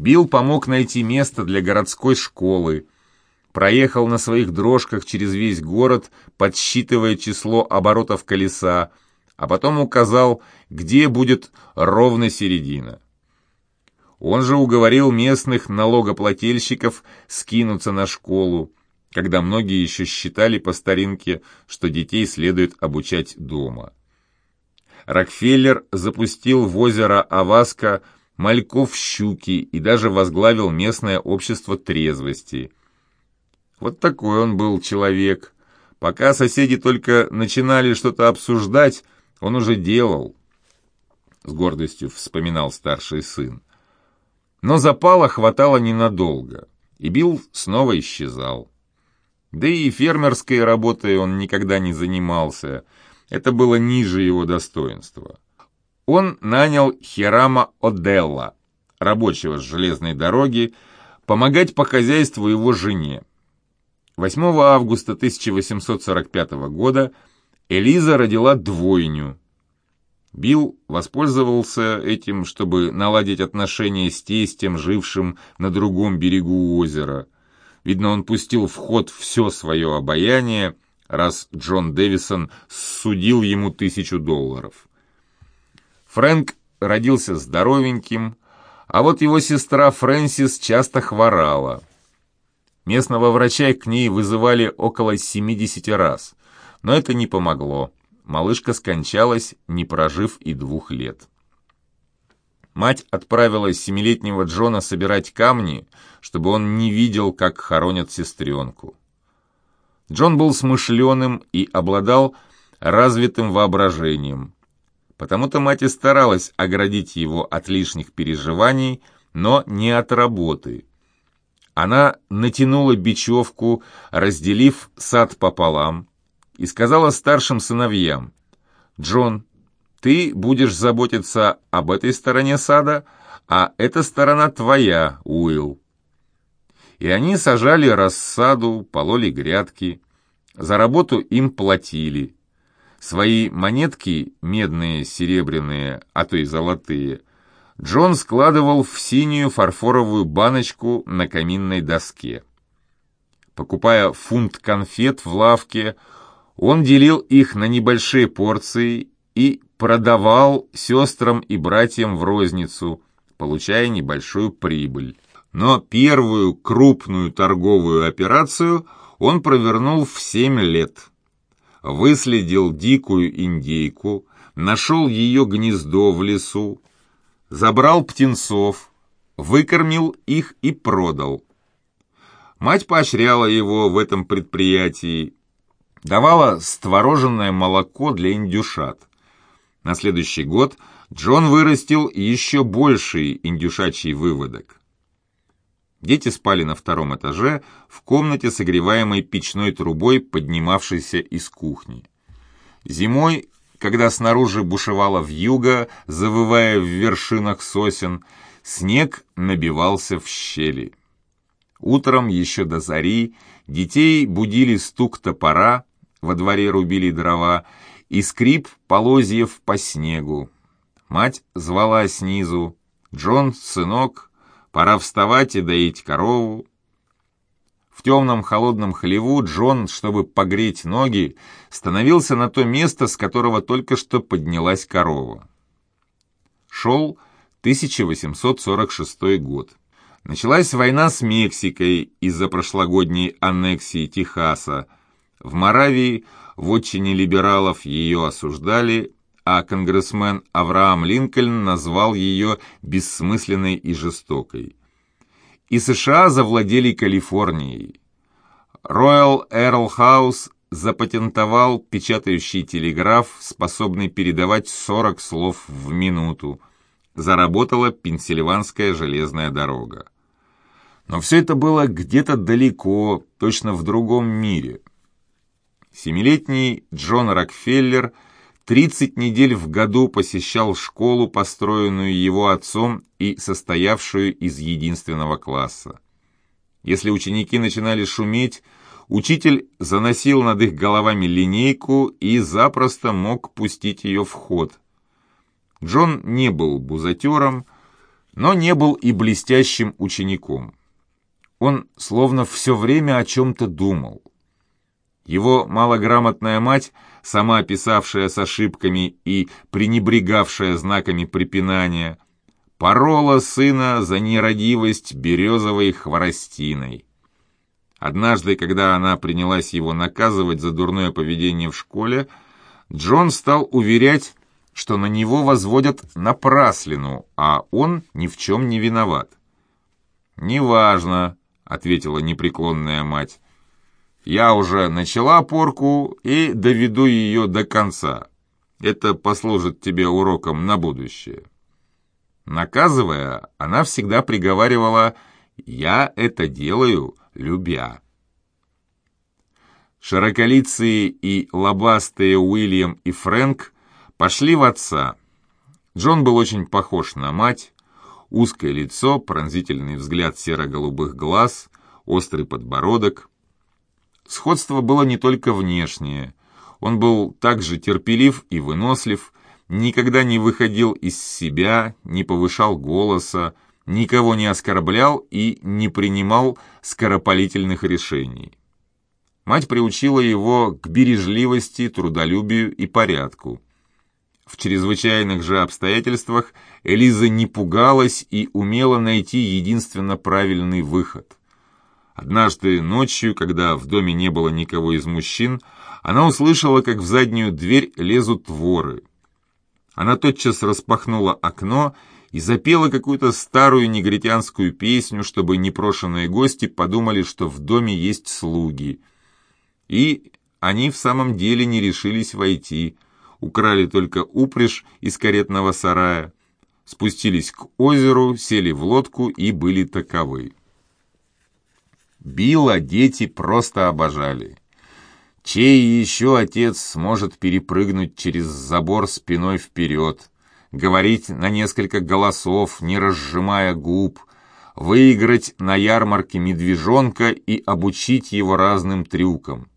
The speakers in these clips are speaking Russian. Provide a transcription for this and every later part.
Билл помог найти место для городской школы, проехал на своих дрожках через весь город, подсчитывая число оборотов колеса, а потом указал, где будет ровно середина. Он же уговорил местных налогоплательщиков скинуться на школу, когда многие еще считали по старинке, что детей следует обучать дома. Рокфеллер запустил в озеро Аваска мальков щуки и даже возглавил местное общество трезвости. Вот такой он был человек. Пока соседи только начинали что-то обсуждать, он уже делал. С гордостью вспоминал старший сын. Но запала хватало ненадолго, и Билл снова исчезал. Да и фермерской работой он никогда не занимался, это было ниже его достоинства. Он нанял Херама Оделла, рабочего с железной дороги, помогать по хозяйству его жене. 8 августа 1845 года Элиза родила двойню, Билл воспользовался этим, чтобы наладить отношения с тестем, жившим на другом берегу озера. Видно, он пустил в ход все свое обаяние, раз Джон Дэвисон судил ему тысячу долларов. Фрэнк родился здоровеньким, а вот его сестра Фрэнсис часто хворала. Местного врача к ней вызывали около 70 раз, но это не помогло малышка скончалась, не прожив и двух лет. Мать отправила семилетнего Джона собирать камни, чтобы он не видел, как хоронят сестренку. Джон был смышленым и обладал развитым воображением. Потому-то мать и старалась оградить его от лишних переживаний, но не от работы. Она натянула бечевку, разделив сад пополам, и сказала старшим сыновьям, «Джон, ты будешь заботиться об этой стороне сада, а эта сторона твоя, Уилл». И они сажали рассаду, пололи грядки. За работу им платили. Свои монетки, медные, серебряные, а то и золотые, Джон складывал в синюю фарфоровую баночку на каминной доске. Покупая фунт конфет в лавке, он делил их на небольшие порции и продавал сестрам и братьям в розницу, получая небольшую прибыль. Но первую крупную торговую операцию он провернул в семь лет. Выследил дикую индейку, нашел ее гнездо в лесу, забрал птенцов, выкормил их и продал. Мать поощряла его в этом предприятии, давала створоженное молоко для индюшат. На следующий год Джон вырастил еще больший индюшачий выводок. Дети спали на втором этаже, в комнате, согреваемой печной трубой, поднимавшейся из кухни. Зимой, когда снаружи бушевала вьюга, завывая в вершинах сосен, снег набивался в щели. Утром, еще до зари, детей будили стук топора, во дворе рубили дрова, и скрип полозьев по снегу. Мать звала снизу. «Джон, сынок, пора вставать и доить корову». В темном холодном хлеву Джон, чтобы погреть ноги, становился на то место, с которого только что поднялась корова. Шел 1846 год. Началась война с Мексикой из-за прошлогодней аннексии Техаса, в Моравии в отчине либералов ее осуждали, а конгрессмен Авраам Линкольн назвал ее бессмысленной и жестокой. И США завладели Калифорнией. Royal Эрл Хаус запатентовал печатающий телеграф, способный передавать 40 слов в минуту. Заработала Пенсильванская железная дорога. Но все это было где-то далеко, точно в другом мире. Семилетний Джон Рокфеллер 30 недель в году посещал школу, построенную его отцом и состоявшую из единственного класса. Если ученики начинали шуметь, учитель заносил над их головами линейку и запросто мог пустить ее в ход. Джон не был бузатером, но не был и блестящим учеником. Он словно все время о чем-то думал. Его малограмотная мать, сама писавшая с ошибками и пренебрегавшая знаками препинания, порола сына за нерадивость березовой хворостиной. Однажды, когда она принялась его наказывать за дурное поведение в школе, Джон стал уверять, что на него возводят напраслину, а он ни в чем не виноват. «Неважно», — ответила непреклонная мать. «Я уже начала порку и доведу ее до конца. Это послужит тебе уроком на будущее». Наказывая, она всегда приговаривала «Я это делаю, любя». Широколицые и лобастые Уильям и Фрэнк пошли в отца. Джон был очень похож на мать. Узкое лицо, пронзительный взгляд серо-голубых глаз, острый подбородок. Сходство было не только внешнее. Он был также терпелив и вынослив, никогда не выходил из себя, не повышал голоса, никого не оскорблял и не принимал скоропалительных решений. Мать приучила его к бережливости, трудолюбию и порядку. В чрезвычайных же обстоятельствах Элиза не пугалась и умела найти единственно правильный выход. Однажды ночью, когда в доме не было никого из мужчин, она услышала, как в заднюю дверь лезут воры. Она тотчас распахнула окно и запела какую-то старую негритянскую песню, чтобы непрошенные гости подумали, что в доме есть слуги. И они в самом деле не решились войти, украли только упряжь из каретного сарая, спустились к озеру, сели в лодку и были таковы. Билла дети просто обожали. Чей еще отец сможет перепрыгнуть через забор спиной вперед, говорить на несколько голосов, не разжимая губ, выиграть на ярмарке медвежонка и обучить его разным трюкам?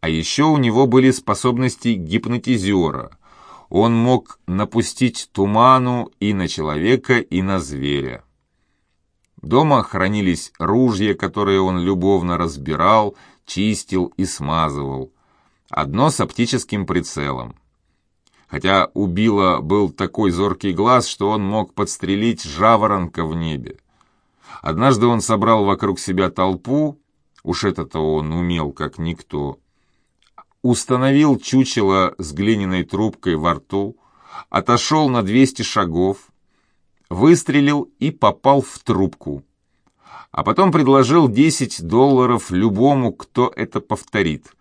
А еще у него были способности гипнотизера. Он мог напустить туману и на человека, и на зверя. Дома хранились ружья, которые он любовно разбирал, чистил и смазывал. Одно с оптическим прицелом. Хотя у Билла был такой зоркий глаз, что он мог подстрелить жаворонка в небе. Однажды он собрал вокруг себя толпу, уж это-то он умел как никто, установил чучело с глиняной трубкой во рту, отошел на 200 шагов, выстрелил и попал в трубку. А потом предложил 10 долларов любому, кто это повторит.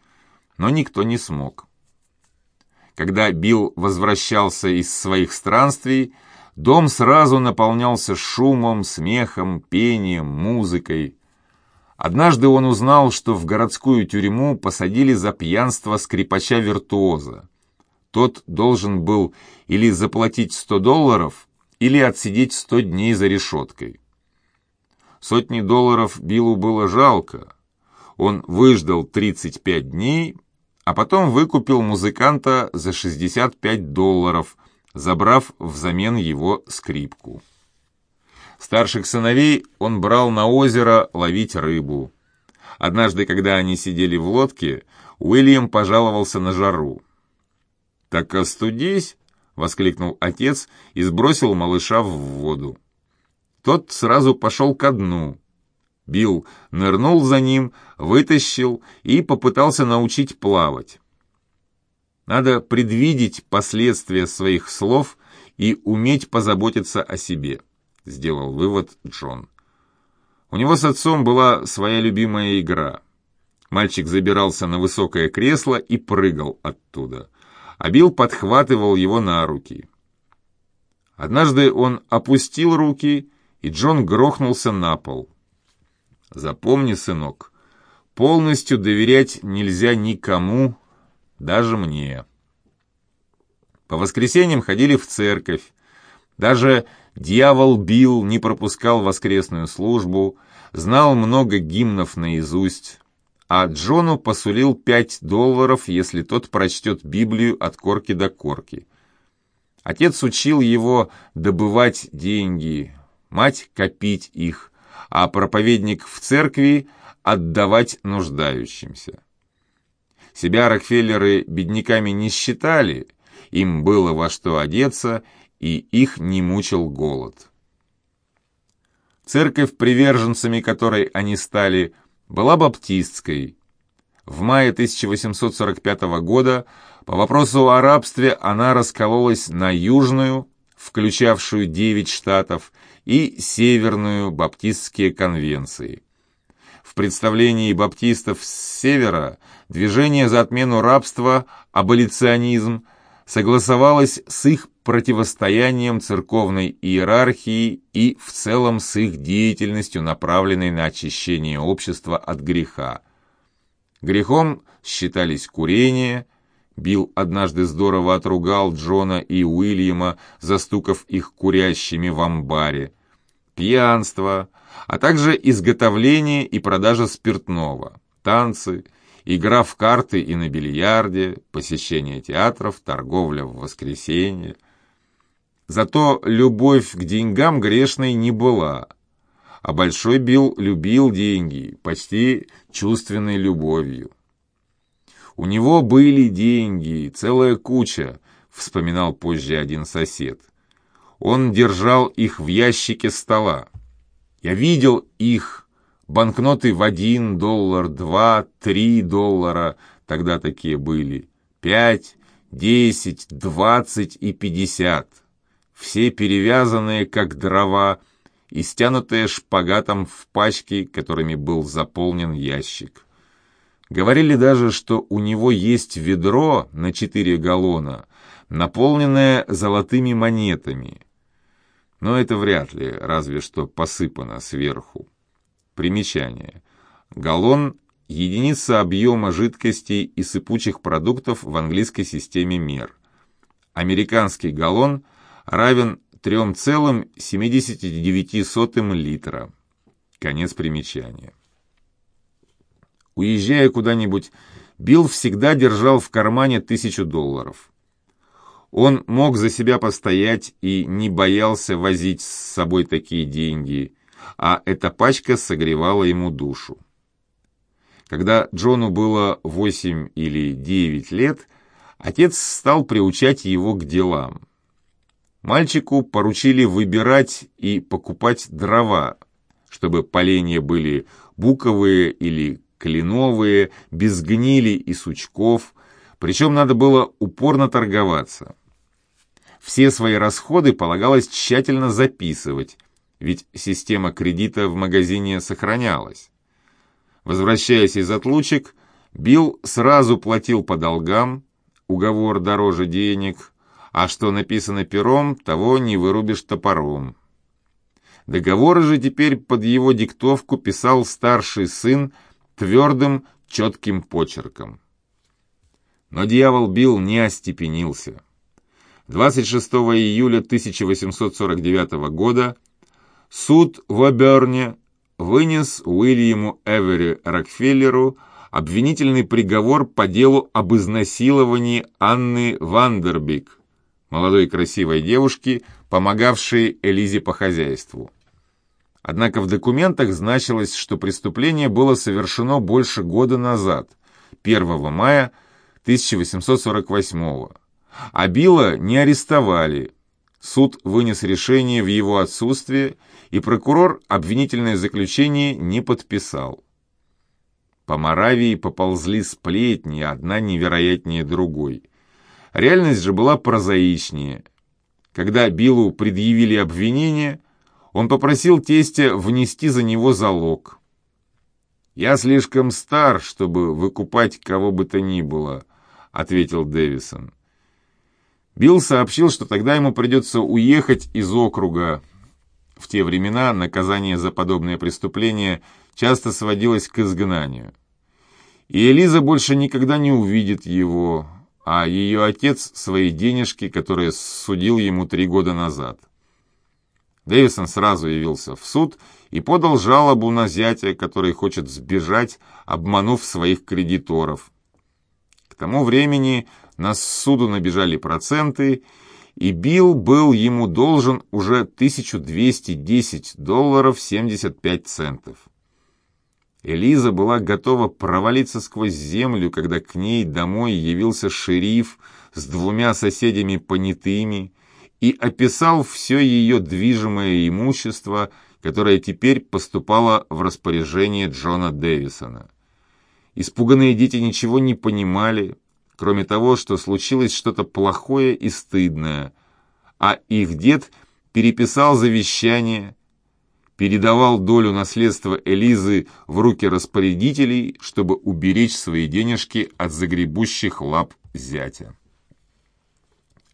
Но никто не смог. Когда Билл возвращался из своих странствий, дом сразу наполнялся шумом, смехом, пением, музыкой. Однажды он узнал, что в городскую тюрьму посадили за пьянство скрипача-виртуоза. Тот должен был или заплатить 100 долларов, или отсидеть 100 дней за решеткой. Сотни долларов Биллу было жалко. Он выждал 35 дней, а потом выкупил музыканта за 65 долларов, забрав взамен его скрипку. Старших сыновей он брал на озеро ловить рыбу. Однажды, когда они сидели в лодке, Уильям пожаловался на жару. «Так остудись!» — воскликнул отец и сбросил малыша в воду. Тот сразу пошел ко дну. Билл нырнул за ним, вытащил и попытался научить плавать. Надо предвидеть последствия своих слов и уметь позаботиться о себе. — сделал вывод Джон. У него с отцом была своя любимая игра. Мальчик забирался на высокое кресло и прыгал оттуда, а Билл подхватывал его на руки. Однажды он опустил руки, и Джон грохнулся на пол. «Запомни, сынок, полностью доверять нельзя никому, даже мне». По воскресеньям ходили в церковь, даже дьявол Билл не пропускал воскресную службу, знал много гимнов наизусть, а Джону посулил пять долларов, если тот прочтет Библию от корки до корки. Отец учил его добывать деньги, мать копить их, а проповедник в церкви отдавать нуждающимся. Себя Рокфеллеры бедняками не считали, им было во что одеться, и их не мучил голод. Церковь, приверженцами которой они стали, была баптистской. В мае 1845 года по вопросу о рабстве она раскололась на южную, включавшую 9 штатов, и северную баптистские конвенции. В представлении баптистов с севера движение за отмену рабства, аболиционизм, согласовалось с их противостоянием церковной иерархии и в целом с их деятельностью, направленной на очищение общества от греха. Грехом считались курение, Билл однажды здорово отругал Джона и Уильяма, застукав их курящими в амбаре, пьянство, а также изготовление и продажа спиртного, танцы, игра в карты и на бильярде, посещение театров, торговля в воскресенье. Зато любовь к деньгам грешной не была, а Большой Билл любил деньги, почти чувственной любовью. «У него были деньги, целая куча», — вспоминал позже один сосед. Он держал их в ящике стола. Я видел их, банкноты в один доллар, два, три доллара, тогда такие были, пять, десять, двадцать и пятьдесят. Все перевязанные, как дрова, и стянутые шпагатом в пачки, которыми был заполнен ящик. Говорили даже, что у него есть ведро на четыре галлона, наполненное золотыми монетами — но это вряд ли, разве что посыпано сверху. Примечание. Галлон – единица объема жидкостей и сыпучих продуктов в английской системе мер. Американский галлон равен 3,79 литра. Конец примечания. Уезжая куда-нибудь, Билл всегда держал в кармане тысячу долларов. Он мог за себя постоять и не боялся возить с собой такие деньги, а эта пачка согревала ему душу. Когда Джону было восемь или девять лет, отец стал приучать его к делам. Мальчику поручили выбирать и покупать дрова, чтобы поленья были буковые или кленовые, без гнили и сучков, причем надо было упорно торговаться. Все свои расходы полагалось тщательно записывать, ведь система кредита в магазине сохранялась. Возвращаясь из отлучек, Билл сразу платил по долгам, уговор дороже денег, а что написано пером, того не вырубишь топором. Договоры же теперь под его диктовку писал старший сын твердым, четким почерком. Но дьявол Билл не остепенился. 26 июля 1849 года суд в Оберне вынес Уильяму Эвери Рокфеллеру обвинительный приговор по делу об изнасиловании Анны Вандербик, молодой красивой девушки, помогавшей Элизе по хозяйству. Однако в документах значилось, что преступление было совершено больше года назад, 1 мая 1848 года а Билла не арестовали. Суд вынес решение в его отсутствие, и прокурор обвинительное заключение не подписал. По Моравии поползли сплетни, одна невероятнее другой. Реальность же была прозаичнее. Когда Биллу предъявили обвинение, он попросил тестя внести за него залог. «Я слишком стар, чтобы выкупать кого бы то ни было», — ответил Дэвисон. Билл сообщил, что тогда ему придется уехать из округа. В те времена наказание за подобное преступление часто сводилось к изгнанию. И Элиза больше никогда не увидит его, а ее отец свои денежки, которые судил ему три года назад. Дэвисон сразу явился в суд и подал жалобу на зятя, который хочет сбежать, обманув своих кредиторов. К тому времени на суду набежали проценты, и Билл был ему должен уже 1210 долларов 75 центов. Элиза была готова провалиться сквозь землю, когда к ней домой явился шериф с двумя соседями понятыми и описал все ее движимое имущество, которое теперь поступало в распоряжение Джона Дэвисона. Испуганные дети ничего не понимали, кроме того, что случилось что-то плохое и стыдное, а их дед переписал завещание, передавал долю наследства Элизы в руки распорядителей, чтобы уберечь свои денежки от загребущих лап зятя.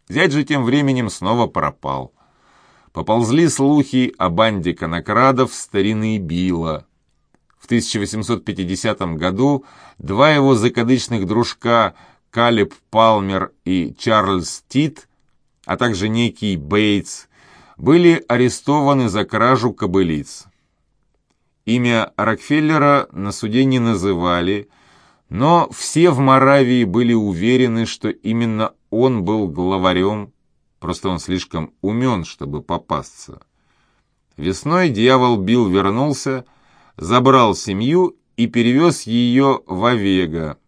Зять же тем временем снова пропал. Поползли слухи о банде конокрадов старины Билла. В 1850 году два его закадычных дружка Калеб Палмер и Чарльз Тит, а также некий Бейтс, были арестованы за кражу кобылиц. Имя Рокфеллера на суде не называли, но все в Моравии были уверены, что именно он был главарем, просто он слишком умен, чтобы попасться. Весной дьявол Билл вернулся, забрал семью и перевез ее в Овега,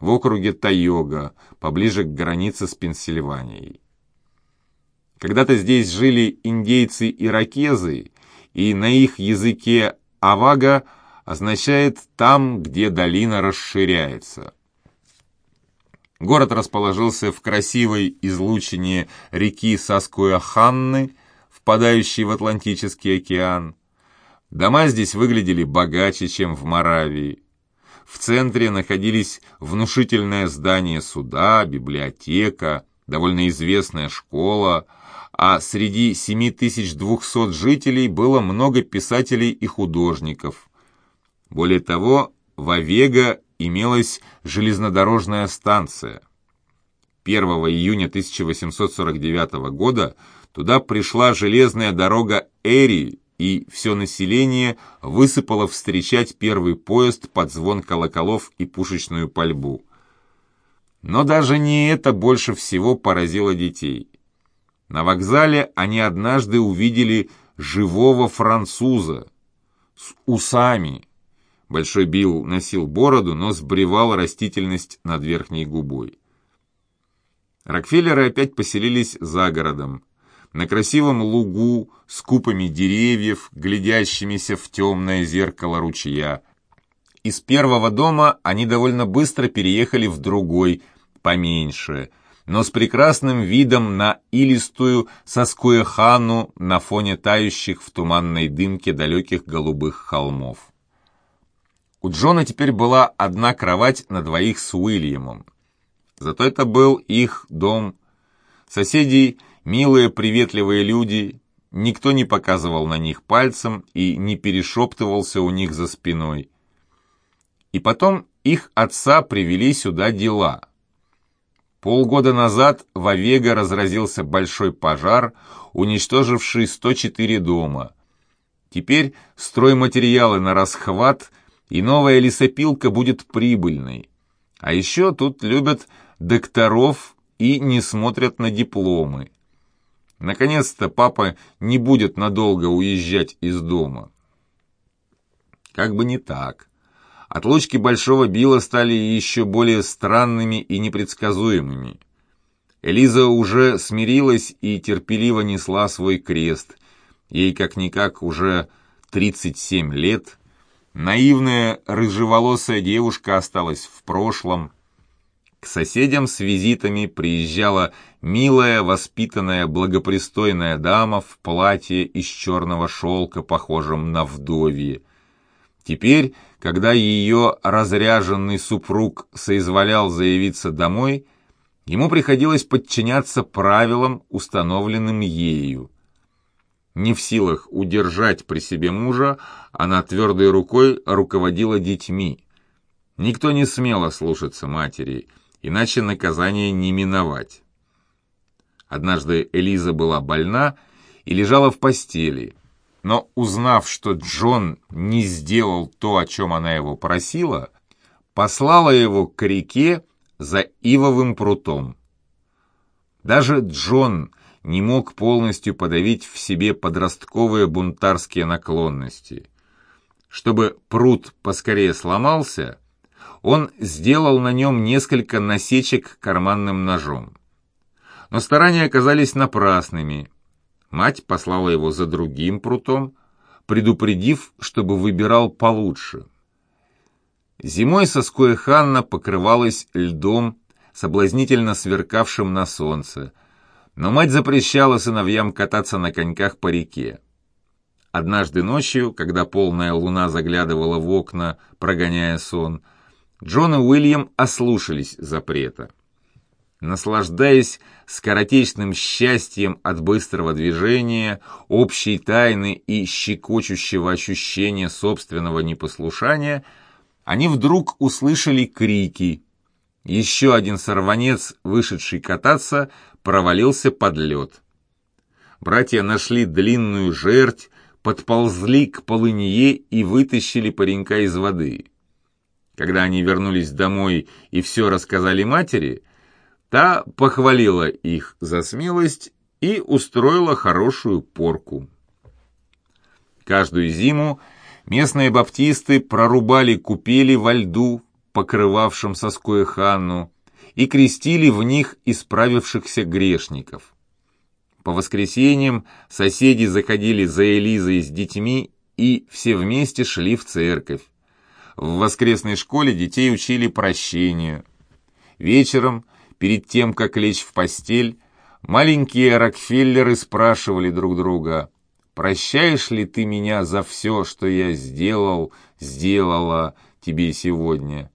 в округе Тайога, поближе к границе с Пенсильванией. Когда-то здесь жили индейцы-иракезы, и на их языке «авага» означает «там, где долина расширяется». Город расположился в красивой излучине реки Саскуя-Ханны, впадающей в Атлантический океан. Дома здесь выглядели богаче, чем в Моравии. В центре находились внушительное здание суда, библиотека, довольно известная школа, а среди 7200 жителей было много писателей и художников. Более того, в Овега имелась железнодорожная станция. 1 июня 1849 года туда пришла железная дорога Эри и все население высыпало встречать первый поезд под звон колоколов и пушечную пальбу. Но даже не это больше всего поразило детей. На вокзале они однажды увидели живого француза с усами. Большой Билл носил бороду, но сбривал растительность над верхней губой. Рокфеллеры опять поселились за городом на красивом лугу с купами деревьев, глядящимися в темное зеркало ручья. Из первого дома они довольно быстро переехали в другой, поменьше, но с прекрасным видом на илистую Соскуэхану на фоне тающих в туманной дымке далеких голубых холмов. У Джона теперь была одна кровать на двоих с Уильямом. Зато это был их дом. Соседей Милые, приветливые люди, никто не показывал на них пальцем и не перешептывался у них за спиной. И потом их отца привели сюда дела. Полгода назад в Овега разразился большой пожар, уничтоживший 104 дома. Теперь стройматериалы на расхват, и новая лесопилка будет прибыльной. А еще тут любят докторов и не смотрят на дипломы. Наконец-то папа не будет надолго уезжать из дома. Как бы не так. Отлучки Большого Билла стали еще более странными и непредсказуемыми. Элиза уже смирилась и терпеливо несла свой крест. Ей как-никак уже 37 лет. Наивная рыжеволосая девушка осталась в прошлом – к соседям с визитами приезжала милая, воспитанная, благопристойная дама в платье из черного шелка, похожем на вдовье. Теперь, когда ее разряженный супруг соизволял заявиться домой, ему приходилось подчиняться правилам, установленным ею. Не в силах удержать при себе мужа, она твердой рукой руководила детьми. Никто не смело слушаться матери – иначе наказание не миновать. Однажды Элиза была больна и лежала в постели, но узнав, что Джон не сделал то, о чем она его просила, послала его к реке за ивовым прутом. Даже Джон, не мог полностью подавить в себе подростковые бунтарские наклонности. Чтобы пруд поскорее сломался, он сделал на нем несколько насечек карманным ножом. Но старания оказались напрасными. Мать послала его за другим прутом, предупредив, чтобы выбирал получше. Зимой Соскоя Ханна покрывалась льдом, соблазнительно сверкавшим на солнце, но мать запрещала сыновьям кататься на коньках по реке. Однажды ночью, когда полная луна заглядывала в окна, прогоняя сон, Джон и Уильям ослушались запрета. Наслаждаясь скоротечным счастьем от быстрого движения, общей тайны и щекочущего ощущения собственного непослушания, они вдруг услышали крики. Еще один сорванец, вышедший кататься, провалился под лед. Братья нашли длинную жерть, подползли к полынье и вытащили паренька из воды. Когда они вернулись домой и все рассказали матери, та похвалила их за смелость и устроила хорошую порку. Каждую зиму местные баптисты прорубали купели во льду, покрывавшем соское Ханну, и крестили в них исправившихся грешников. По воскресеньям соседи заходили за Элизой с детьми и все вместе шли в церковь. В воскресной школе детей учили прощению. Вечером, перед тем, как лечь в постель, маленькие Рокфеллеры спрашивали друг друга, «Прощаешь ли ты меня за все, что я сделал, сделала тебе сегодня?»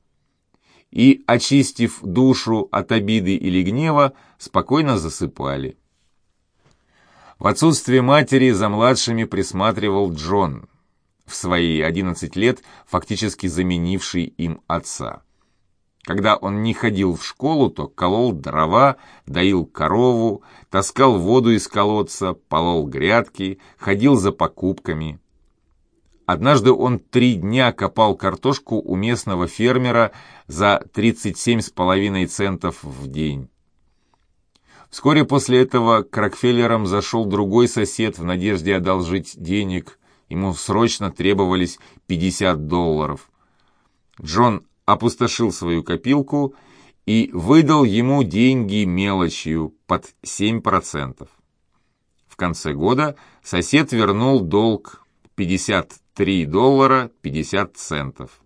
И, очистив душу от обиды или гнева, спокойно засыпали. В отсутствие матери за младшими присматривал Джон, в свои 11 лет фактически заменивший им отца. Когда он не ходил в школу, то колол дрова, доил корову, таскал воду из колодца, полол грядки, ходил за покупками. Однажды он три дня копал картошку у местного фермера за 37,5 центов в день. Вскоре после этого к Рокфеллерам зашел другой сосед в надежде одолжить денег. Ему срочно требовались 50 долларов. Джон опустошил свою копилку и выдал ему деньги мелочью под 7%. В конце года сосед вернул долг 53 доллара 50 центов.